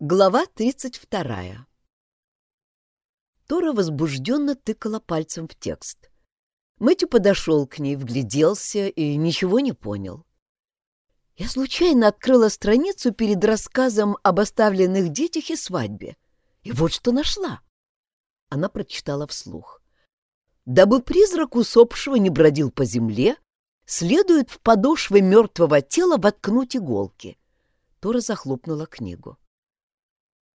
Глава 32. Тора возбужденно тыкала пальцем в текст. Мэтью подошел к ней, вгляделся и ничего не понял. Я случайно открыла страницу перед рассказом об оставленных детях и свадьбе. И вот что нашла. Она прочитала вслух. Дабы призрак усопшего не бродил по земле, следует в подошвы мертвого тела воткнуть иголки. Тора захлопнула книгу.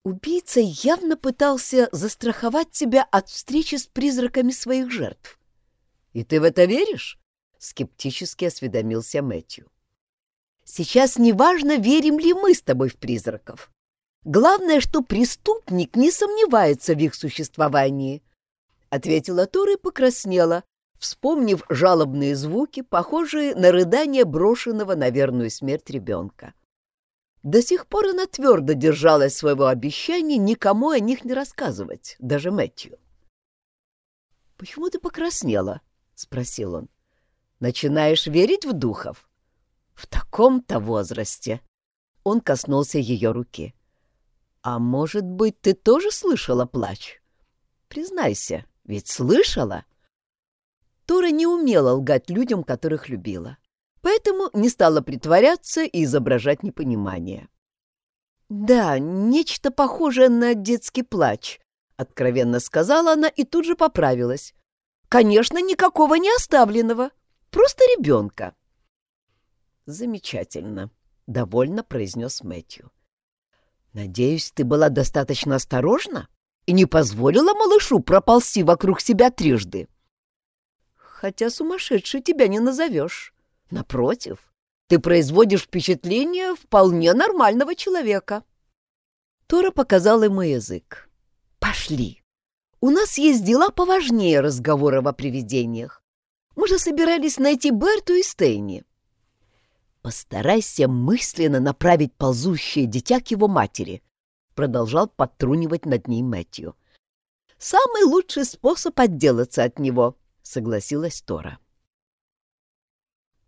Убийца явно пытался застраховать себя от встречи с призраками своих жертв. «И ты в это веришь?» — скептически осведомился Мэтью. «Сейчас неважно, верим ли мы с тобой в призраков. Главное, что преступник не сомневается в их существовании», — ответила Тора и покраснела, вспомнив жалобные звуки, похожие на рыдание брошенного на верную смерть ребенка. До сих пор она твердо держалась своего обещания никому о них не рассказывать, даже Мэтью. «Почему ты покраснела?» — спросил он. «Начинаешь верить в духов?» «В таком-то возрасте!» Он коснулся ее руки. «А может быть, ты тоже слышала плач? Признайся, ведь слышала?» Тора не умела лгать людям, которых любила поэтому не стала притворяться и изображать непонимание. «Да, нечто похожее на детский плач», — откровенно сказала она и тут же поправилась. «Конечно, никакого не оставленного, просто ребенка». «Замечательно», — довольно произнес Мэтью. «Надеюсь, ты была достаточно осторожна и не позволила малышу проползти вокруг себя трижды. Хотя сумасшедшей тебя не назовешь». Напротив, ты производишь впечатление вполне нормального человека. Тора показал ему язык. Пошли. У нас есть дела поважнее разговора о привидениях. Мы же собирались найти Берту и Стейни. Постарайся мысленно направить ползущее дитя к его матери, продолжал подтрунивать над ней Мэтью. Самый лучший способ отделаться от него, согласилась Тора.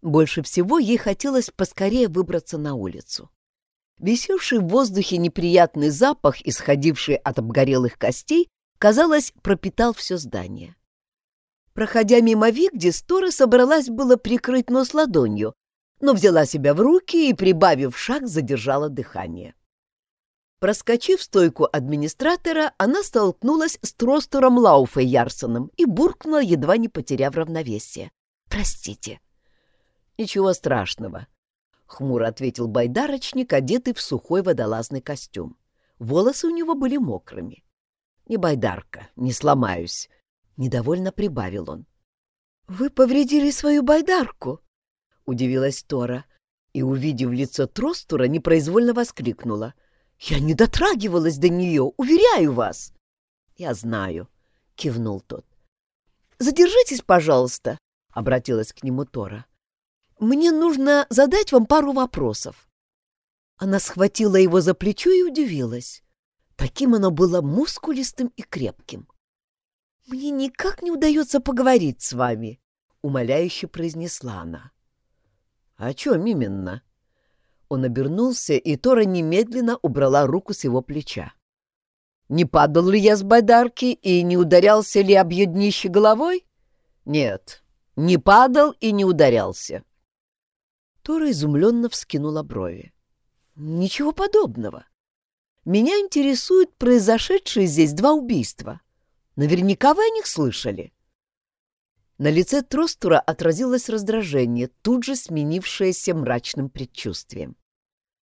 Больше всего ей хотелось поскорее выбраться на улицу. Висевший в воздухе неприятный запах, исходивший от обгорелых костей, казалось, пропитал все здание. Проходя мимо Вигди, Стора собралась было прикрыть нос ладонью, но взяла себя в руки и, прибавив шаг, задержала дыхание. Проскочив стойку администратора, она столкнулась с Тростером Лауфой Ярсоном и буркнула, едва не потеряв равновесие. «Простите». «Ничего страшного», — хмуро ответил байдарочник, одетый в сухой водолазный костюм. Волосы у него были мокрыми. «Не байдарка, не сломаюсь», — недовольно прибавил он. «Вы повредили свою байдарку?» — удивилась Тора и, увидев лицо Тростура, непроизвольно воскликнула. «Я не дотрагивалась до нее, уверяю вас!» «Я знаю», — кивнул тот. «Задержитесь, пожалуйста», — обратилась к нему Тора. Мне нужно задать вам пару вопросов. Она схватила его за плечо и удивилась. Таким оно было мускулистым и крепким. «Мне никак не удается поговорить с вами», — умоляюще произнесла она. «О чем именно?» Он обернулся, и Тора немедленно убрала руку с его плеча. «Не падал ли я с байдарки и не ударялся ли об ее головой?» «Нет, не падал и не ударялся. Тора изумленно вскинула брови. «Ничего подобного. Меня интересуют произошедшие здесь два убийства. Наверняка вы о них слышали». На лице Тростура отразилось раздражение, тут же сменившееся мрачным предчувствием.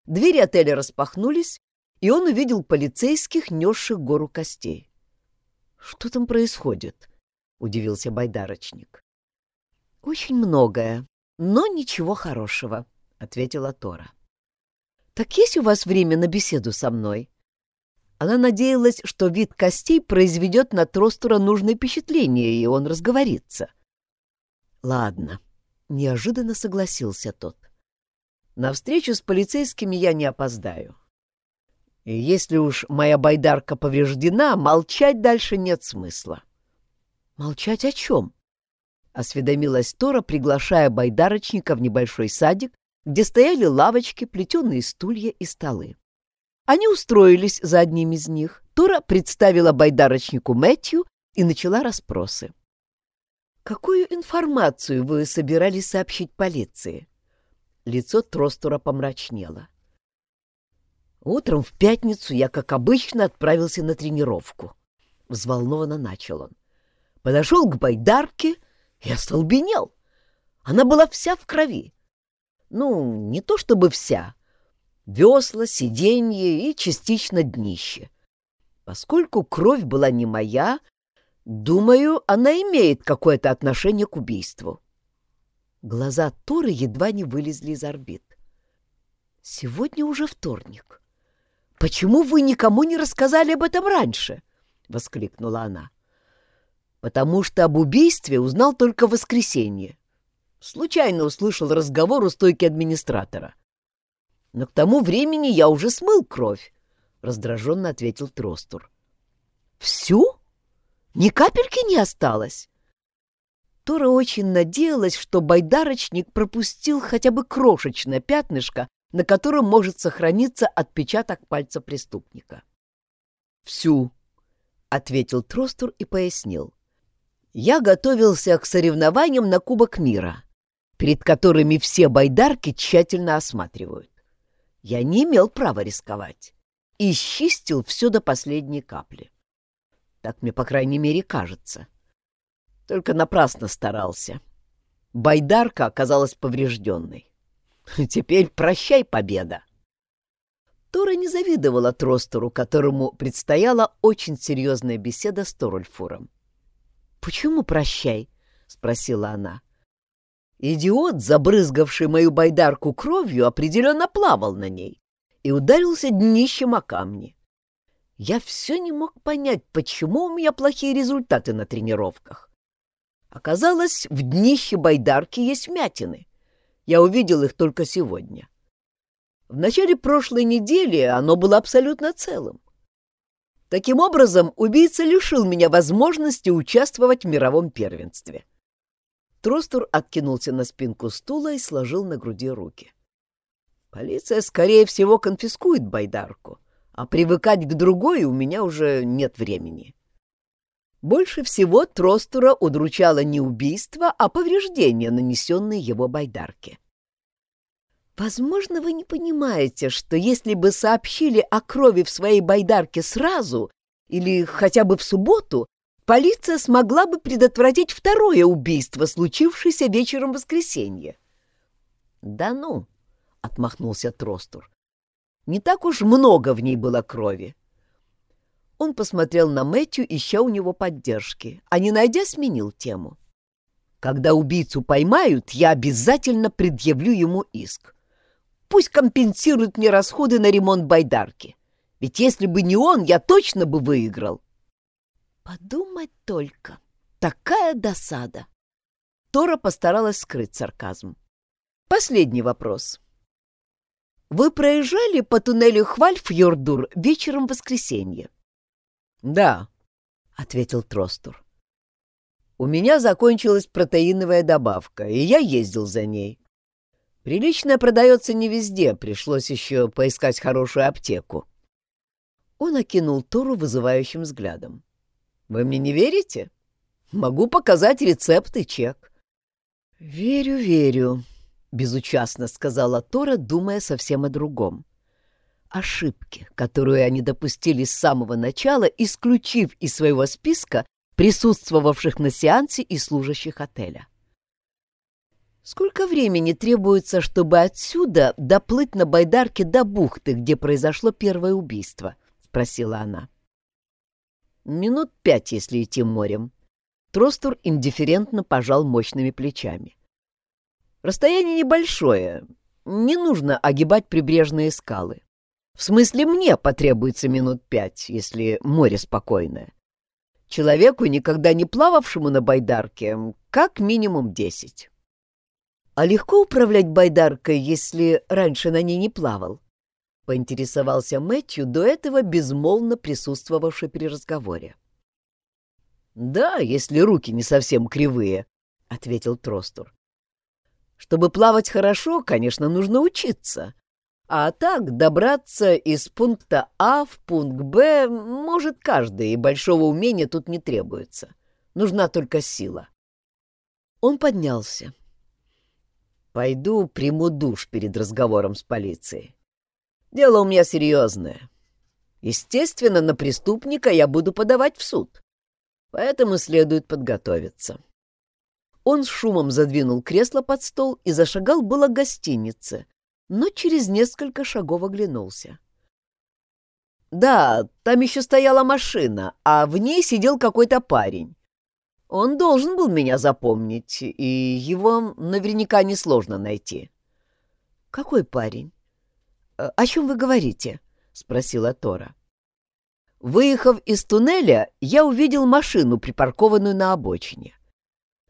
Двери отеля распахнулись, и он увидел полицейских, несших гору костей. «Что там происходит?» — удивился байдарочник. «Очень многое», но ничего хорошего», — ответила Тора. «Так есть у вас время на беседу со мной?» Она надеялась, что вид костей произведет на Тростура нужное впечатление, и он разговорится. «Ладно», — неожиданно согласился тот. «На встречу с полицейскими я не опоздаю. И если уж моя байдарка повреждена, молчать дальше нет смысла». «Молчать о чем?» Осведомилась Тора, приглашая байдарочника в небольшой садик, где стояли лавочки, плетеные стулья и столы. Они устроились за одним из них. Тора представила байдарочнику Мэтью и начала расспросы. «Какую информацию вы собирались сообщить полиции?» Лицо Тростура помрачнело. Утром в пятницу я, как обычно, отправился на тренировку. Взволнованно начал он. Подошел к байдарке и остолбенел. Она была вся в крови. Ну, не то чтобы вся. Весла, сиденье и частично днище. Поскольку кровь была не моя, думаю, она имеет какое-то отношение к убийству. Глаза Торы едва не вылезли из орбит. Сегодня уже вторник. «Почему вы никому не рассказали об этом раньше?» — воскликнула она. «Потому что об убийстве узнал только в воскресенье. Случайно услышал разговор у стойки администратора. Но к тому времени я уже смыл кровь», — раздраженно ответил Тростур. «Всю? Ни капельки не осталось?» Тора очень надеялась, что байдарочник пропустил хотя бы крошечное пятнышко на котором может сохраниться отпечаток пальца преступника. «Всю», — ответил Тростур и пояснил. «Я готовился к соревнованиям на Кубок мира, перед которыми все байдарки тщательно осматривают. Я не имел права рисковать и счистил все до последней капли. Так мне, по крайней мере, кажется. Только напрасно старался. Байдарка оказалась поврежденной. Теперь прощай, победа. Тора не завидовала Тростеру, которому предстояла очень серьезная беседа с Торульфуром. «Почему прощай?» — спросила она. Идиот, забрызгавший мою байдарку кровью, определенно плавал на ней и ударился днищем о камни. Я все не мог понять, почему у меня плохие результаты на тренировках. Оказалось, в днище байдарки есть мятины. Я увидел их только сегодня. В начале прошлой недели оно было абсолютно целым. Таким образом, убийца лишил меня возможности участвовать в мировом первенстве. Тростур откинулся на спинку стула и сложил на груди руки. Полиция, скорее всего, конфискует байдарку, а привыкать к другой у меня уже нет времени. Больше всего Тростура удручало не убийство, а повреждения, нанесенные его байдарке. Возможно, вы не понимаете, что если бы сообщили о крови в своей байдарке сразу или хотя бы в субботу, полиция смогла бы предотвратить второе убийство, случившееся вечером воскресенья. «Да ну!» — отмахнулся Тростур. «Не так уж много в ней было крови. Он посмотрел на Мэтью, ища у него поддержки, а не найдя, сменил тему. «Когда убийцу поймают, я обязательно предъявлю ему иск. Пусть компенсирует мне расходы на ремонт байдарки. Ведь если бы не он, я точно бы выиграл». «Подумать только! Такая досада!» Тора постаралась скрыть сарказм. «Последний вопрос. Вы проезжали по туннелю Хвальфьордур вечером в воскресенье?» «Да», — ответил Тростур. «У меня закончилась протеиновая добавка, и я ездил за ней. Приличная продается не везде, пришлось еще поискать хорошую аптеку». Он окинул Тору вызывающим взглядом. «Вы мне не верите? Могу показать рецепт и чек». «Верю, верю», — безучастно сказала Тора, думая совсем о другом ошибки, которую они допустили с самого начала, исключив из своего списка присутствовавших на сеансе и служащих отеля. «Сколько времени требуется, чтобы отсюда доплыть на байдарке до бухты, где произошло первое убийство?» — спросила она. «Минут пять, если идти морем». Тростур индифферентно пожал мощными плечами. «Расстояние небольшое, не нужно огибать прибрежные скалы. В смысле, мне потребуется минут пять, если море спокойное. Человеку, никогда не плававшему на байдарке, как минимум десять. А легко управлять байдаркой, если раньше на ней не плавал? Поинтересовался Мэтью, до этого безмолвно присутствовавший при разговоре. «Да, если руки не совсем кривые», — ответил Тростур. «Чтобы плавать хорошо, конечно, нужно учиться, А так добраться из пункта А в пункт Б может каждый, и большого умения тут не требуется. Нужна только сила. Он поднялся. Пойду приму душ перед разговором с полицией. Дело у меня серьезное. Естественно, на преступника я буду подавать в суд. Поэтому следует подготовиться. Он с шумом задвинул кресло под стол и зашагал было к гостинице, но через несколько шагов оглянулся. Да, там еще стояла машина, а в ней сидел какой-то парень. Он должен был меня запомнить, и его наверняка несложно найти. — Какой парень? Э, — О чем вы говорите? — спросила Тора. Выехав из туннеля, я увидел машину, припаркованную на обочине.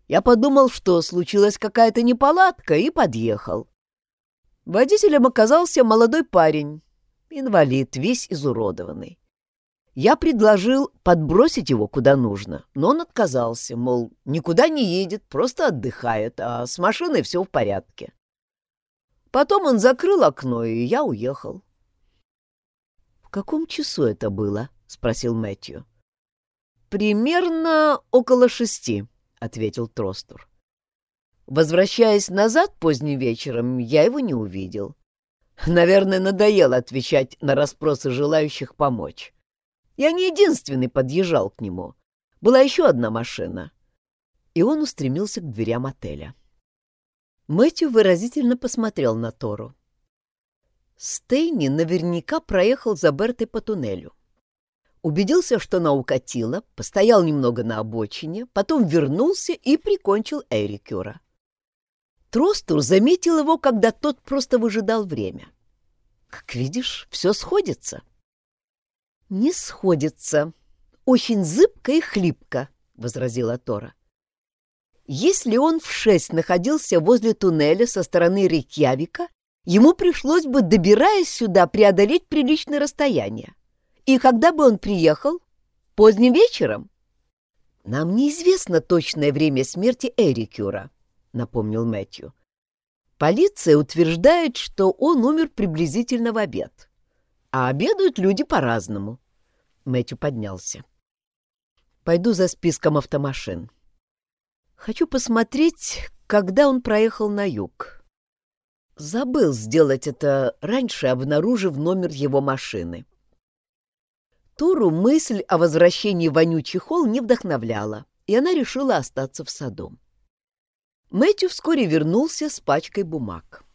Я подумал, что случилась какая-то неполадка, и подъехал. Водителем оказался молодой парень, инвалид, весь изуродованный. Я предложил подбросить его куда нужно, но он отказался, мол, никуда не едет, просто отдыхает, а с машиной все в порядке. Потом он закрыл окно, и я уехал. — В каком часу это было? — спросил Мэтью. — Примерно около шести, — ответил Тростур. Возвращаясь назад поздним вечером, я его не увидел. Наверное, надоело отвечать на расспросы желающих помочь. Я не единственный подъезжал к нему. Была еще одна машина. И он устремился к дверям отеля. Мэтью выразительно посмотрел на Тору. Стейни наверняка проехал за Бертой по туннелю. Убедился, что она укатила, постоял немного на обочине, потом вернулся и прикончил Эрикюра. Тростур заметил его, когда тот просто выжидал время. Как видишь, все сходится. — «Не сходится. Очень зыбко и хлипко», — возразила Тора. «Если он в шесть находился возле туннеля со стороны Рейкьявика, ему пришлось бы, добираясь сюда, преодолеть приличное расстояние. И когда бы он приехал? Поздним вечером?» «Нам неизвестно точное время смерти Эрикюра», — напомнил Мэтью. «Полиция утверждает, что он умер приблизительно в обед а обедают люди по-разному. Мэтью поднялся. Пойду за списком автомашин. Хочу посмотреть, когда он проехал на юг. Забыл сделать это раньше, обнаружив номер его машины. Туру мысль о возвращении вонючий холл не вдохновляла, и она решила остаться в саду. Мэтью вскоре вернулся с пачкой бумаг.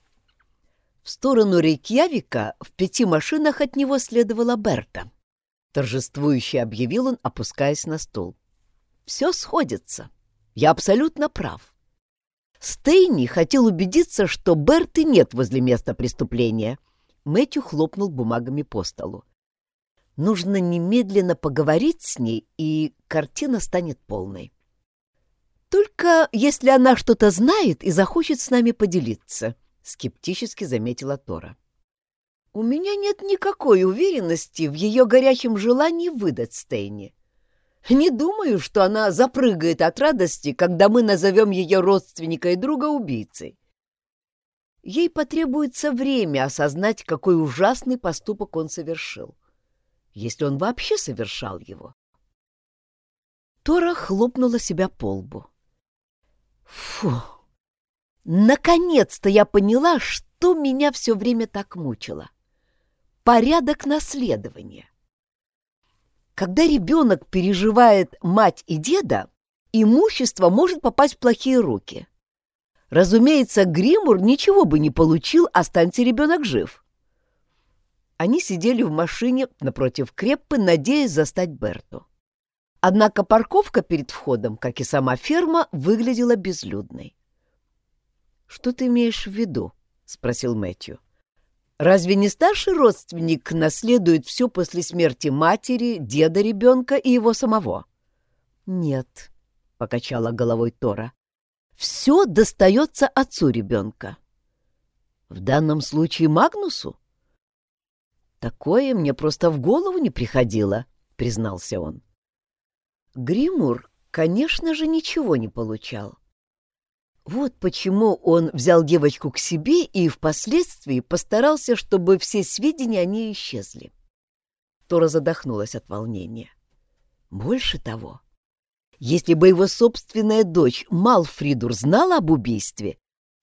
В сторону Рейкьявика в пяти машинах от него следовала Берта. Торжествующе объявил он, опускаясь на стул. «Все сходится. Я абсолютно прав. Стейни хотел убедиться, что Берты нет возле места преступления». Мэтью хлопнул бумагами по столу. «Нужно немедленно поговорить с ней, и картина станет полной. Только если она что-то знает и захочет с нами поделиться», — скептически заметила Тора. «У меня нет никакой уверенности в ее горячем желании выдать Стейни. Не думаю, что она запрыгает от радости, когда мы назовем ее родственника и друга убийцей. Ей потребуется время осознать, какой ужасный поступок он совершил, если он вообще совершал его. Тора хлопнула себя по лбу. «Фу!» Наконец-то я поняла, что меня все время так мучило. Порядок наследования. Когда ребенок переживает мать и деда, имущество может попасть в плохие руки. Разумеется, Гримур ничего бы не получил, останься ребенок жив. Они сидели в машине напротив Креппы, надеясь застать Берту. Однако парковка перед входом, как и сама ферма, выглядела безлюдной. «Что ты имеешь в виду?» — спросил Мэтью. «Разве не старший родственник наследует все после смерти матери, деда ребенка и его самого?» «Нет», — покачала головой Тора. «Все достается отцу ребенка». «В данном случае Магнусу?» «Такое мне просто в голову не приходило», — признался он. Гримур, конечно же, ничего не получал. Вот почему он взял девочку к себе и впоследствии постарался, чтобы все сведения о ней исчезли. Тора задохнулась от волнения. Больше того, если бы его собственная дочь Малфридур знала об убийстве,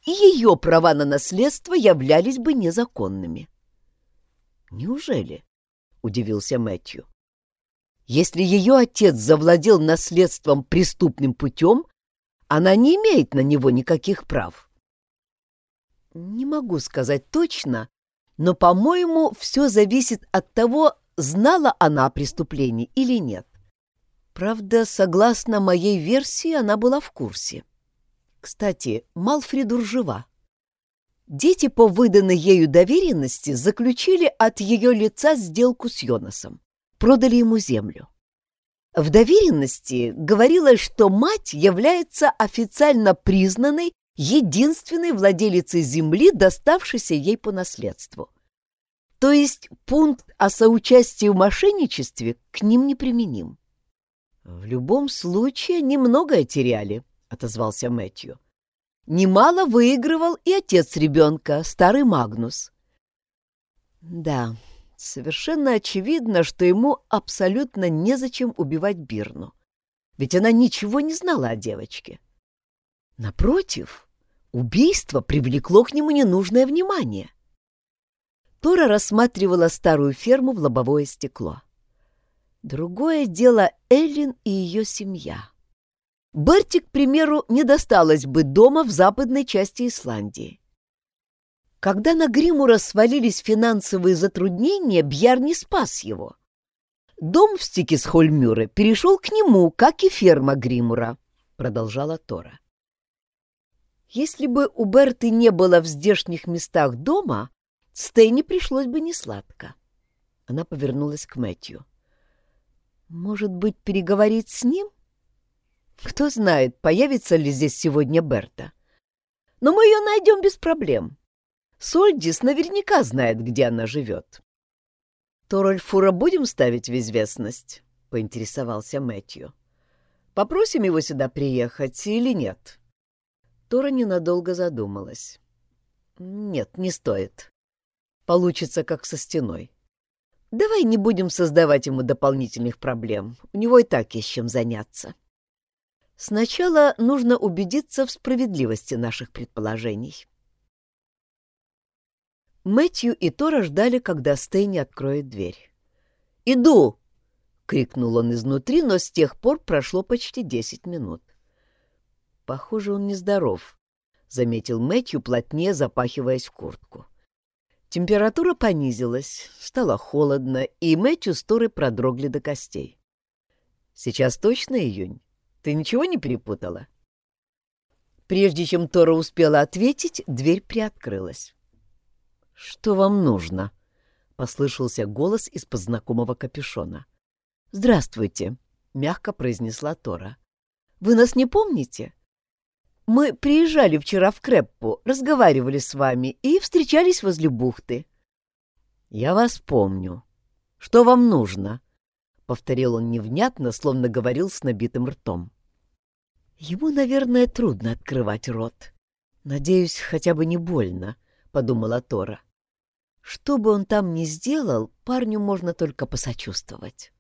ее права на наследство являлись бы незаконными. «Неужели?» — удивился Мэтью. «Если ее отец завладел наследством преступным путем, она не имеет на него никаких прав». «Не могу сказать точно, но, по-моему, все зависит от того, знала она о преступлении или нет. Правда, согласно моей версии, она была в курсе. Кстати, Малфридур жива. Дети по выданной ею доверенности заключили от ее лица сделку с Йонасом, продали ему землю. В доверенности говорилось, что мать является официально признанной единственной владелицей земли, доставшейся ей по наследству. То есть пункт о соучастии в мошенничестве к ним не применим. «В любом случае, немногое теряли», — отозвался Мэтью. «Немало выигрывал и отец ребенка, старый Магнус». «Да, совершенно очевидно, что ему абсолютно незачем убивать Бирну, ведь она ничего не знала о девочке. Напротив, убийство привлекло к нему ненужное внимание». Тора рассматривала старую ферму в лобовое стекло. Другое дело Эллин и ее семья. Берти, к примеру, не досталось бы дома в западной части Исландии. Когда на Гримура свалились финансовые затруднения, Бьяр не спас его. Дом в Стикисхольмюре перешел к нему, как и ферма Гримура, продолжала Тора. Если бы у Берты не было в здешних местах дома, Стейне пришлось бы несладко. Она повернулась к Мэтью. Может быть, переговорить с ним? Кто знает, появится ли здесь сегодня Берта. Но мы ее найдем без проблем. Сольдис наверняка знает, где она живет. Торольфура будем ставить в известность? — поинтересовался Мэтью. Попросим его сюда приехать или нет? Тора ненадолго задумалась. Нет, не стоит. Получится, как со стеной. Давай не будем создавать ему дополнительных проблем. У него и так есть чем заняться. Сначала нужно убедиться в справедливости наших предположений. Мэтью и Тора ждали, когда Стейни откроет дверь. «Иду!» — крикнул он изнутри, но с тех пор прошло почти десять минут. «Похоже, он нездоров», — заметил Мэтью, плотнее запахиваясь в куртку. Температура понизилась, стало холодно, и Мэтью с Торой продрогли до костей. «Сейчас точно июнь? Ты ничего не перепутала?» Прежде чем Тора успела ответить, дверь приоткрылась. «Что вам нужно?» — послышался голос из-под знакомого капюшона. «Здравствуйте», — мягко произнесла Тора. «Вы нас не помните?» Мы приезжали вчера в Креппу, разговаривали с вами и встречались возле бухты. — Я вас помню. Что вам нужно? — повторил он невнятно, словно говорил с набитым ртом. Ему, наверное, трудно открывать рот. Надеюсь, хотя бы не больно, — подумала Тора. Что бы он там ни сделал, парню можно только посочувствовать.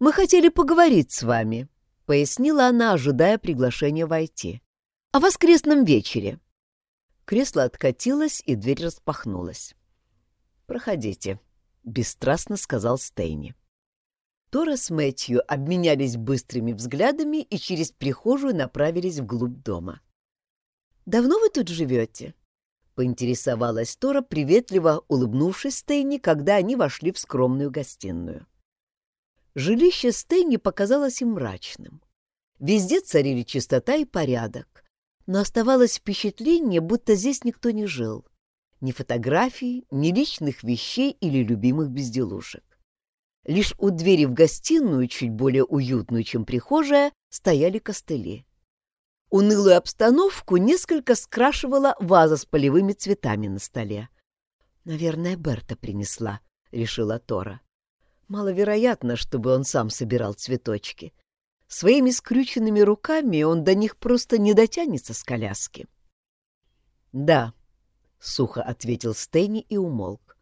«Мы хотели поговорить с вами», — пояснила она, ожидая приглашения войти о воскресном вечере. Кресло откатилось, и дверь распахнулась. «Проходите», — бесстрастно сказал Стейни. Тора с Мэтью обменялись быстрыми взглядами и через прихожую направились вглубь дома. «Давно вы тут живете?» — поинтересовалась Тора, приветливо улыбнувшись Стейни, когда они вошли в скромную гостиную. Жилище Стейни показалось им мрачным. Везде царили чистота и порядок, но оставалось впечатление, будто здесь никто не жил. Ни фотографий, ни личных вещей или любимых безделушек. Лишь у двери в гостиную, чуть более уютную, чем прихожая, стояли костыли. Унылую обстановку несколько скрашивала ваза с полевыми цветами на столе. «Наверное, Берта принесла», — решила Тора. «Маловероятно, чтобы он сам собирал цветочки. Своими скрюченными руками он до них просто не дотянется с коляски. «Да», — сухо ответил Стэнни и умолк.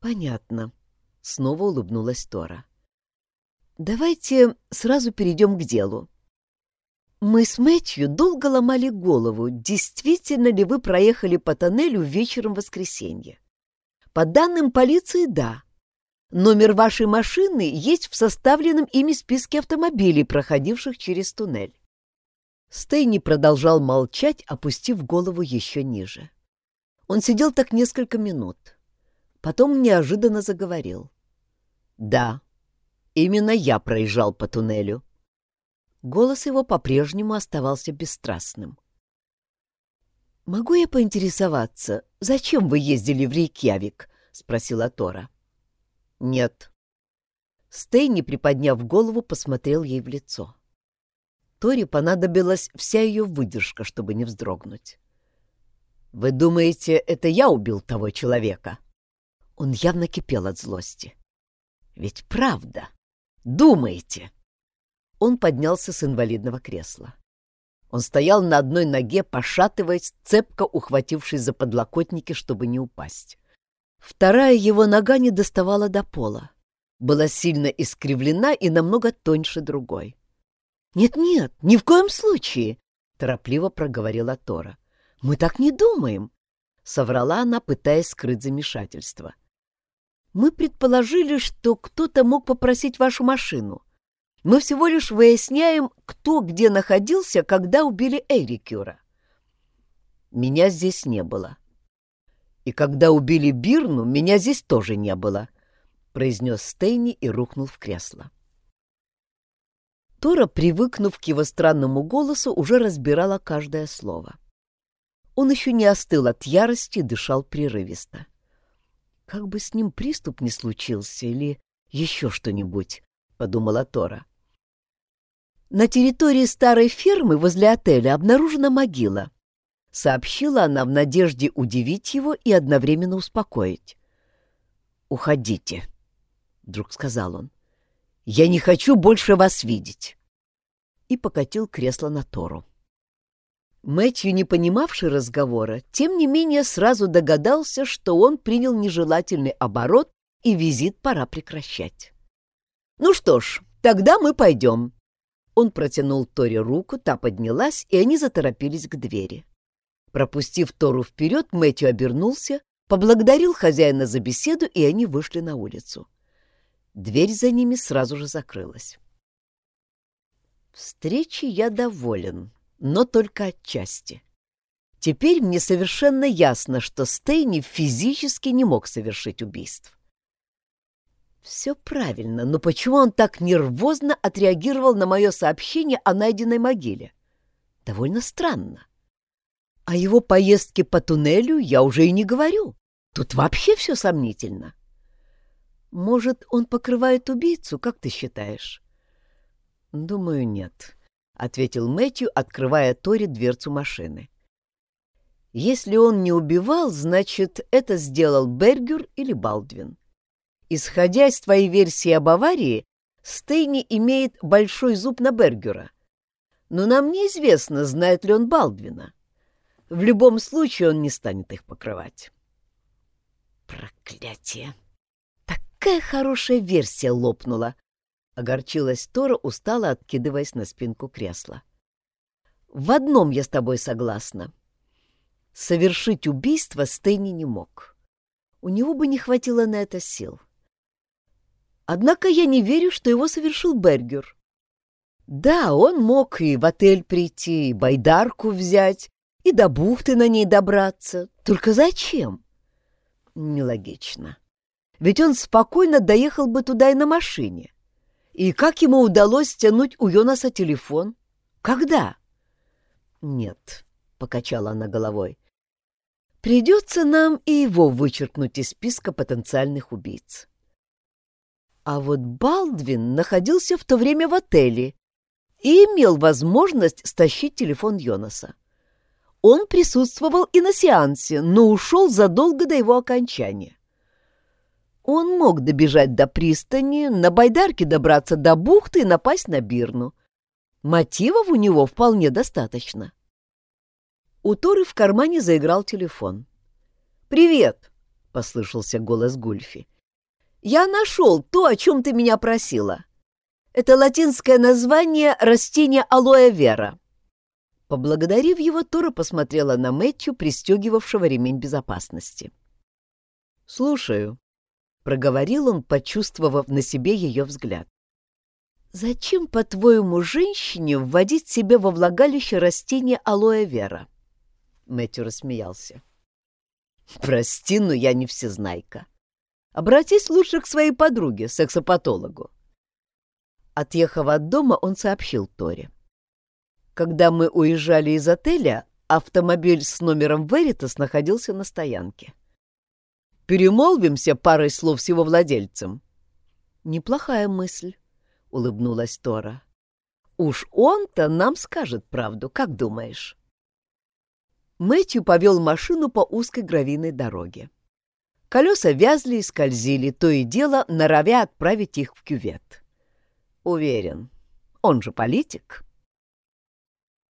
«Понятно», — снова улыбнулась Тора. «Давайте сразу перейдем к делу. Мы с Мэтью долго ломали голову, действительно ли вы проехали по тоннелю вечером воскресенья. По данным полиции, да. Номер вашей машины есть в составленном ими списке автомобилей, проходивших через туннель. Стейни продолжал молчать, опустив голову еще ниже. Он сидел так несколько минут. Потом неожиданно заговорил. «Да, именно я проезжал по туннелю». Голос его по-прежнему оставался бесстрастным. «Могу я поинтересоваться, зачем вы ездили в Рейкьявик?» — спросила Тора. «Нет». Стейни, приподняв голову, посмотрел ей в лицо. Торе понадобилась вся ее выдержка, чтобы не вздрогнуть. «Вы думаете, это я убил того человека?» Он явно кипел от злости. «Ведь правда. Думаете?» Он поднялся с инвалидного кресла. Он стоял на одной ноге, пошатываясь, цепко ухватившись за подлокотники, чтобы не упасть. Вторая его нога не доставала до пола, была сильно искривлена и намного тоньше другой. «Нет-нет, ни в коем случае!» — торопливо проговорила Тора. «Мы так не думаем!» — соврала она, пытаясь скрыть замешательство. «Мы предположили, что кто-то мог попросить вашу машину. Мы всего лишь выясняем, кто где находился, когда убили Эрикюра». «Меня здесь не было», и когда убили Бирну, меня здесь тоже не было», — произнес Стейни и рухнул в кресло. Тора, привыкнув к его странному голосу, уже разбирала каждое слово. Он еще не остыл от ярости дышал прерывисто. «Как бы с ним приступ не случился или еще что-нибудь», — подумала Тора. На территории старой фермы возле отеля обнаружена могила сообщила она в надежде удивить его и одновременно успокоить. «Уходите», — вдруг сказал он. «Я не хочу больше вас видеть». И покатил кресло на Тору. Мэтью, не понимавший разговора, тем не менее сразу догадался, что он принял нежелательный оборот и визит пора прекращать. «Ну что ж, тогда мы пойдем». Он протянул Торе руку, та поднялась, и они заторопились к двери. Пропустив Тору вперед, Мэтью обернулся, поблагодарил хозяина за беседу, и они вышли на улицу. Дверь за ними сразу же закрылась. Встречи я доволен, но только отчасти. Теперь мне совершенно ясно, что Стейни физически не мог совершить убийств. Все правильно, но почему он так нервозно отреагировал на мое сообщение о найденной могиле? Довольно странно. О его поездке по туннелю я уже и не говорю. Тут вообще все сомнительно. Может, он покрывает убийцу, как ты считаешь? Думаю, нет, — ответил Мэтью, открывая Тори дверцу машины. Если он не убивал, значит, это сделал Бергер или Балдвин. Исходя из твоей версии об аварии, Стейни имеет большой зуб на Бергера. Но нам неизвестно, знает ли он Балдвина. В любом случае он не станет их покрывать. Проклятие! Такая хорошая версия лопнула! Огорчилась Тора, устало откидываясь на спинку кресла. В одном я с тобой согласна. Совершить убийство Стэнни не мог. У него бы не хватило на это сил. Однако я не верю, что его совершил Бергер. Да, он мог и в отель прийти, и байдарку взять, и до бухты на ней добраться. Только зачем? Нелогично. Ведь он спокойно доехал бы туда и на машине. И как ему удалось стянуть у Йонаса телефон? Когда? Нет, — покачала она головой. Придется нам и его вычеркнуть из списка потенциальных убийц. А вот Балдвин находился в то время в отеле и имел возможность стащить телефон Йонаса. Он присутствовал и на сеансе, но ушел задолго до его окончания. Он мог добежать до пристани, на байдарке добраться до бухты и напасть на Бирну. Мотивов у него вполне достаточно. У Торы в кармане заиграл телефон. «Привет!» — послышался голос Гульфи. «Я нашел то, о чем ты меня просила. Это латинское название растения алоэ вера». Поблагодарив его, Тора посмотрела на Мэтью, пристегивавшего ремень безопасности. «Слушаю», — проговорил он, почувствовав на себе ее взгляд. «Зачем, по-твоему, женщине вводить себе во влагалище растение алоэ вера?» Мэтью рассмеялся. «Прости, но я не всезнайка. Обратись лучше к своей подруге, сексопатологу». Отъехав от дома, он сообщил Торе. Когда мы уезжали из отеля, автомобиль с номером Веритас находился на стоянке. Перемолвимся парой слов с его владельцем. Неплохая мысль, улыбнулась Тора. Уж он-то нам скажет правду, как думаешь? Мэтью повел машину по узкой гравийной дороге. Колеса вязли и скользили, то и дело норовя отправить их в кювет. Уверен, он же политик.